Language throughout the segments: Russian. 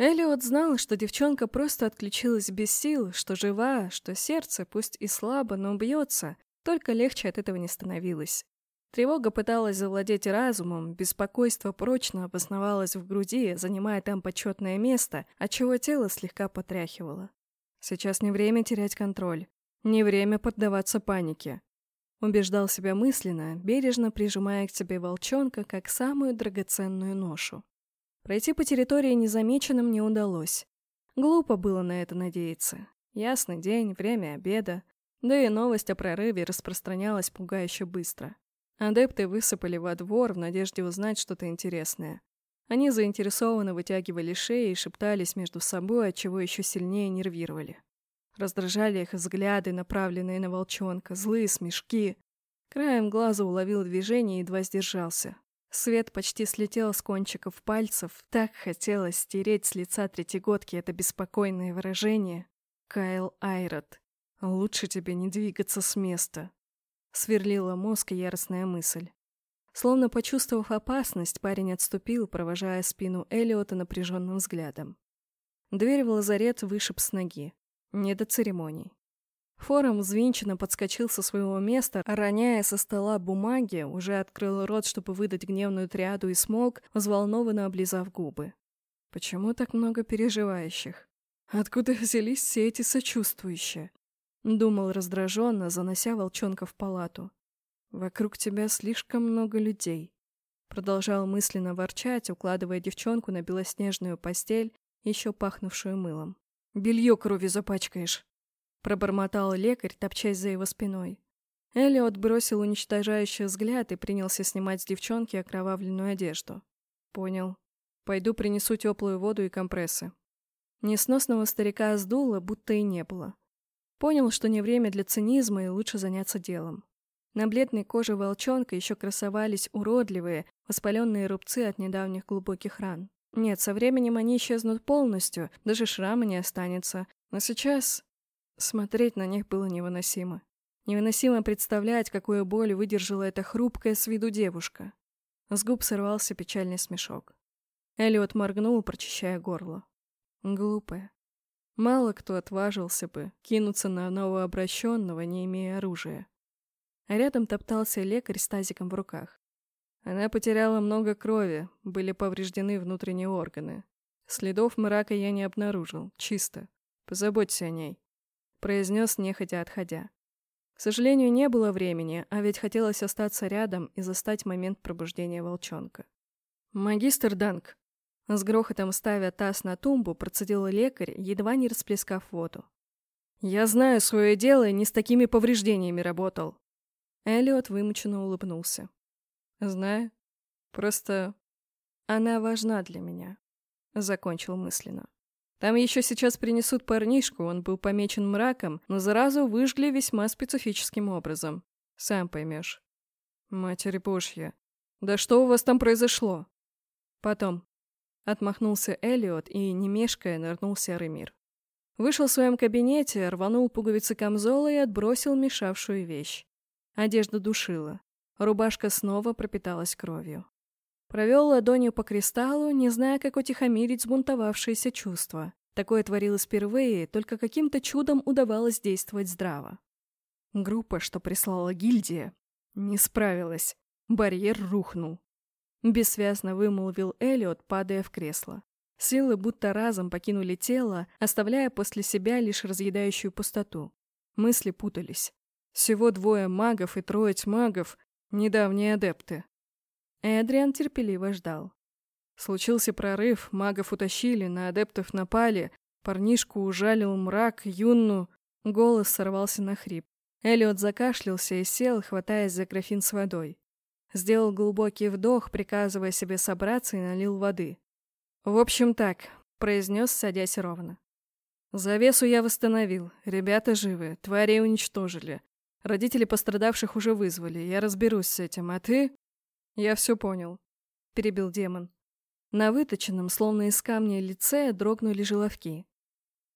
Элиот знал, что девчонка просто отключилась без сил, что жива, что сердце, пусть и слабо, но бьется, только легче от этого не становилось. Тревога пыталась завладеть разумом, беспокойство прочно обосновалось в груди, занимая там почетное место, отчего тело слегка потряхивало. Сейчас не время терять контроль, не время поддаваться панике. Убеждал себя мысленно, бережно прижимая к себе волчонка как самую драгоценную ношу. Пройти по территории незамеченным не удалось. Глупо было на это надеяться. Ясный день, время обеда. Да и новость о прорыве распространялась пугающе быстро. Адепты высыпали во двор в надежде узнать что-то интересное. Они заинтересованно вытягивали шеи и шептались между собой, отчего еще сильнее нервировали. Раздражали их взгляды, направленные на волчонка, злые смешки. Краем глаза уловил движение и едва сдержался. Свет почти слетел с кончиков пальцев, так хотелось стереть с лица третьегодки это беспокойное выражение. Кайл Айрот, лучше тебе не двигаться с места. Сверлила мозг яростная мысль. Словно почувствовав опасность, парень отступил, провожая спину Элиота напряженным взглядом. Дверь в лазарет вышиб с ноги. Не до церемоний. Форум взвинченно подскочил со своего места, роняя со стола бумаги, уже открыл рот, чтобы выдать гневную триаду и смог, взволнованно облизав губы. Почему так много переживающих? Откуда взялись все эти сочувствующие? Думал раздраженно, занося волчонка в палату. «Вокруг тебя слишком много людей». Продолжал мысленно ворчать, укладывая девчонку на белоснежную постель, еще пахнувшую мылом. «Белье кровью запачкаешь», — пробормотал лекарь, топчась за его спиной. Элиот бросил уничтожающий взгляд и принялся снимать с девчонки окровавленную одежду. «Понял. Пойду принесу теплую воду и компрессы». Несносного старика сдуло, будто и не было. Понял, что не время для цинизма и лучше заняться делом. На бледной коже волчонка еще красовались уродливые, воспаленные рубцы от недавних глубоких ран. Нет, со временем они исчезнут полностью, даже шрама не останется. Но сейчас смотреть на них было невыносимо. Невыносимо представлять, какую боль выдержала эта хрупкая с виду девушка. С губ сорвался печальный смешок. Элliot моргнул, прочищая горло. Глупая. Мало кто отважился бы кинуться на новообращенного, не имея оружия. А рядом топтался лекарь с тазиком в руках. Она потеряла много крови, были повреждены внутренние органы. Следов мрака я не обнаружил, чисто. Позаботься о ней. Произнес, нехотя отходя. К сожалению, не было времени, а ведь хотелось остаться рядом и застать момент пробуждения волчонка. «Магистр Данк», с грохотом ставя таз на тумбу, процедил лекарь, едва не расплескав воду. «Я знаю свое дело и не с такими повреждениями работал». Эллиот вымученно улыбнулся. «Знаю. Просто она важна для меня», — закончил мысленно. «Там еще сейчас принесут парнишку, он был помечен мраком, но заразу выжгли весьма специфическим образом. Сам поймешь». «Матерь Божья, да что у вас там произошло?» «Потом», Отмахнулся Элиот и, не мешкая, нырнул серый мир. Вышел в своем кабинете, рванул пуговицы камзола и отбросил мешавшую вещь. Одежда душила. Рубашка снова пропиталась кровью. Провел ладонью по кристаллу, не зная, как утихомирить сбунтовавшиеся чувства. Такое творилось впервые, только каким-то чудом удавалось действовать здраво. Группа, что прислала гильдия, не справилась. Барьер рухнул. Бессвязно вымолвил Элиот, падая в кресло. Силы будто разом покинули тело, оставляя после себя лишь разъедающую пустоту. Мысли путались. Всего двое магов и трое магов, недавние адепты. Эдриан терпеливо ждал. Случился прорыв, магов утащили, на адептов напали, парнишку ужалил мрак, юнну... Голос сорвался на хрип. Элиот закашлялся и сел, хватаясь за графин с водой. Сделал глубокий вдох, приказывая себе собраться, и налил воды. «В общем так», — произнес, садясь ровно. «Завесу я восстановил. Ребята живы. Твари уничтожили. Родители пострадавших уже вызвали. Я разберусь с этим. А ты...» «Я все понял», — перебил демон. На выточенном, словно из камня лице, дрогнули желовки.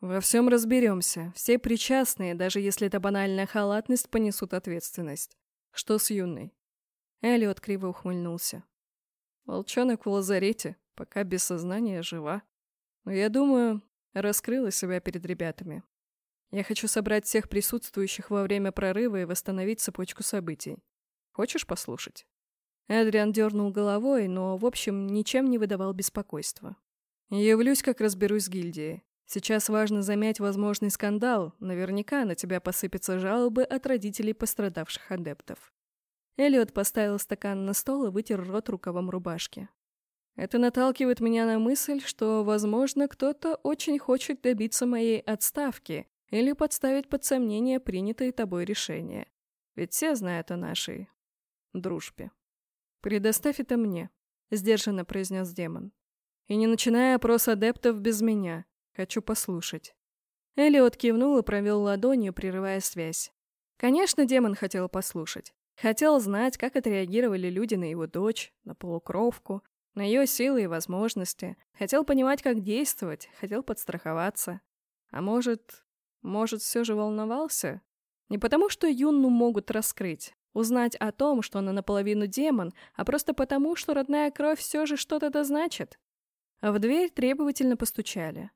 «Во всем разберемся. Все причастные, даже если это банальная халатность, понесут ответственность. Что с юной? Элliot криво ухмыльнулся. Волчонок в лазарете, пока без сознания жива. Но я думаю, раскрыла себя перед ребятами. Я хочу собрать всех присутствующих во время прорыва и восстановить цепочку событий. Хочешь послушать?» Эдриан дернул головой, но, в общем, ничем не выдавал беспокойства. «Явлюсь, как разберусь с гильдией. Сейчас важно замять возможный скандал. Наверняка на тебя посыпятся жалобы от родителей пострадавших адептов». Элliot поставил стакан на стол и вытер рот рукавом рубашки. Это наталкивает меня на мысль, что, возможно, кто-то очень хочет добиться моей отставки или подставить под сомнение принятые тобой решения. Ведь все знают о нашей дружбе. «Предоставь это мне», — сдержанно произнес демон. «И не начиная опрос адептов без меня. Хочу послушать». Элиот кивнул и провел ладонью, прерывая связь. Конечно, демон хотел послушать. Хотел знать, как отреагировали люди на его дочь, на полукровку, на ее силы и возможности. Хотел понимать, как действовать, хотел подстраховаться. А может, может, все же волновался? Не потому, что Юнну могут раскрыть, узнать о том, что она наполовину демон, а просто потому, что родная кровь все же что-то дозначит. А в дверь требовательно постучали.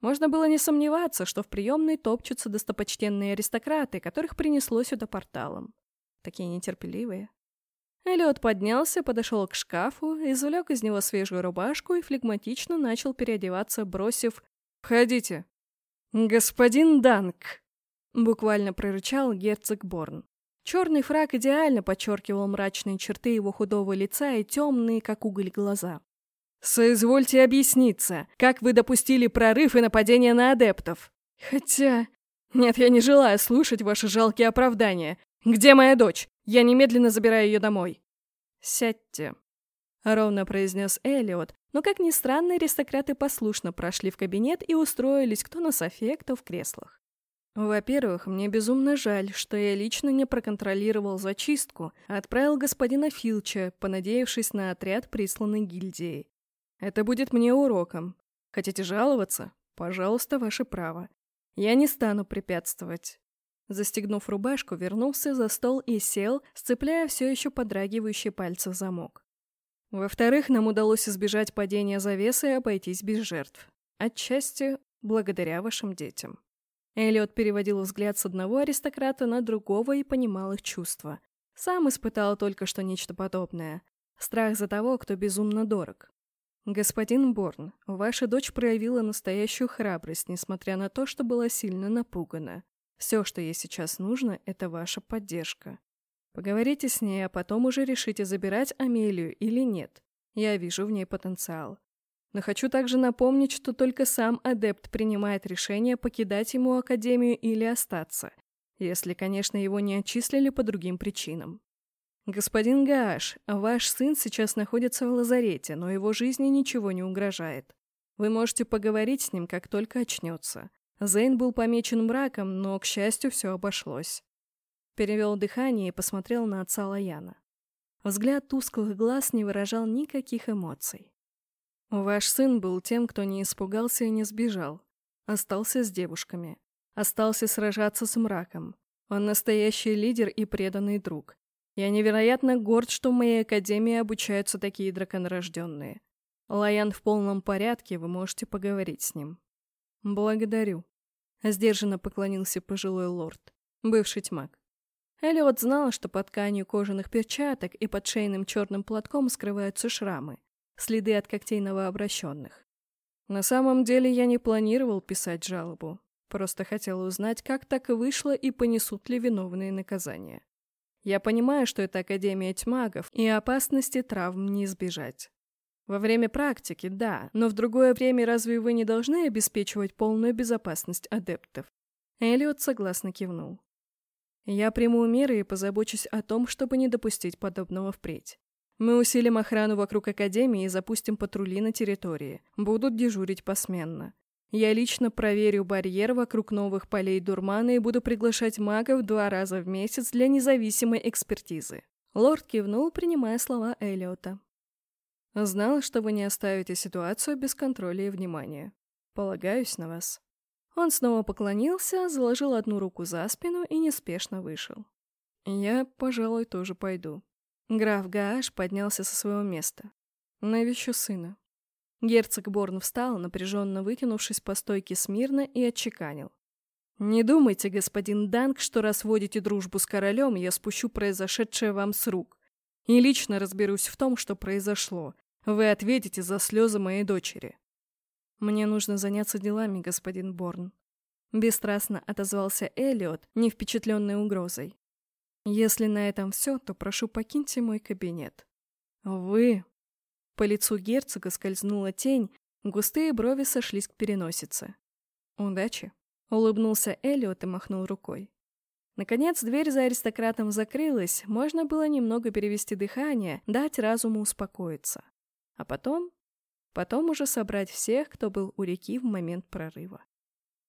Можно было не сомневаться, что в приемной топчутся достопочтенные аристократы, которых принесло сюда порталом. Такие нетерпеливые. Эллиот поднялся, подошел к шкафу, извлек из него свежую рубашку и флегматично начал переодеваться, бросив «Входите!» «Господин Данк!» — буквально прорычал герцог Борн. Черный фраг идеально подчеркивал мрачные черты его худого лица и темные, как уголь, глаза. «Соизвольте объясниться, как вы допустили прорыв и нападение на адептов?» «Хотя...» «Нет, я не желаю слушать ваши жалкие оправдания. Где моя дочь? Я немедленно забираю ее домой». «Сядьте», — ровно произнес Элиот, но, как ни странно, аристократы послушно прошли в кабинет и устроились кто на софе, кто в креслах. Во-первых, мне безумно жаль, что я лично не проконтролировал зачистку, а отправил господина Филча, понадеявшись на отряд, присланный гильдией. Это будет мне уроком. Хотите жаловаться? Пожалуйста, ваше право. Я не стану препятствовать. Застегнув рубашку, вернулся за стол и сел, сцепляя все еще подрагивающие пальцы в замок. Во-вторых, нам удалось избежать падения завесы и обойтись без жертв. Отчасти благодаря вашим детям. Эллиот переводил взгляд с одного аристократа на другого и понимал их чувства. Сам испытал только что нечто подобное. Страх за того, кто безумно дорог. «Господин Борн, ваша дочь проявила настоящую храбрость, несмотря на то, что была сильно напугана. Все, что ей сейчас нужно, это ваша поддержка. Поговорите с ней, а потом уже решите, забирать Амелию или нет. Я вижу в ней потенциал. Но хочу также напомнить, что только сам адепт принимает решение покидать ему Академию или остаться, если, конечно, его не отчислили по другим причинам. «Господин Гааш, ваш сын сейчас находится в лазарете, но его жизни ничего не угрожает. Вы можете поговорить с ним, как только очнется. Зейн был помечен мраком, но, к счастью, все обошлось. Перевел дыхание и посмотрел на отца Лаяна. Взгляд тусклых глаз не выражал никаких эмоций. «Ваш сын был тем, кто не испугался и не сбежал. Остался с девушками. Остался сражаться с мраком. Он настоящий лидер и преданный друг. Я невероятно горд, что в моей академии обучаются такие драконорожденные. Лаян в полном порядке, вы можете поговорить с ним». «Благодарю», — сдержанно поклонился пожилой лорд, бывший тьмак. Элиот знал, что под тканью кожаных перчаток и под шейным черным платком скрываются шрамы, следы от когтей новообращенных. На самом деле я не планировал писать жалобу, просто хотел узнать, как так вышло и понесут ли виновные наказания. Я понимаю, что это Академия тьмагов, и опасности травм не избежать. Во время практики, да, но в другое время разве вы не должны обеспечивать полную безопасность адептов? Элиот согласно кивнул. Я приму меры и позабочусь о том, чтобы не допустить подобного впредь. Мы усилим охрану вокруг Академии и запустим патрули на территории. Будут дежурить посменно. Я лично проверю барьер вокруг новых полей дурмана и буду приглашать магов два раза в месяц для независимой экспертизы. Лорд кивнул, принимая слова Эллиота. Знал, что вы не оставите ситуацию без контроля и внимания. Полагаюсь на вас. Он снова поклонился, заложил одну руку за спину и неспешно вышел. «Я, пожалуй, тоже пойду». Граф Гааш поднялся со своего места. «Навещу сына». Герцог Борн встал, напряженно вытянувшись по стойке смирно, и отчеканил. «Не думайте, господин Данк, что раз водите дружбу с королем, я спущу произошедшее вам с рук. И лично разберусь в том, что произошло. Вы ответите за слезы моей дочери». «Мне нужно заняться делами, господин Борн», — бесстрастно отозвался Эллиот, не впечатленный угрозой. «Если на этом все, то прошу покиньте мой кабинет». «Вы...» По лицу герцога скользнула тень, густые брови сошлись к переносице. «Удачи!» — улыбнулся Эллиот и махнул рукой. Наконец, дверь за аристократом закрылась, можно было немного перевести дыхание, дать разуму успокоиться. А потом... Потом уже собрать всех, кто был у реки в момент прорыва.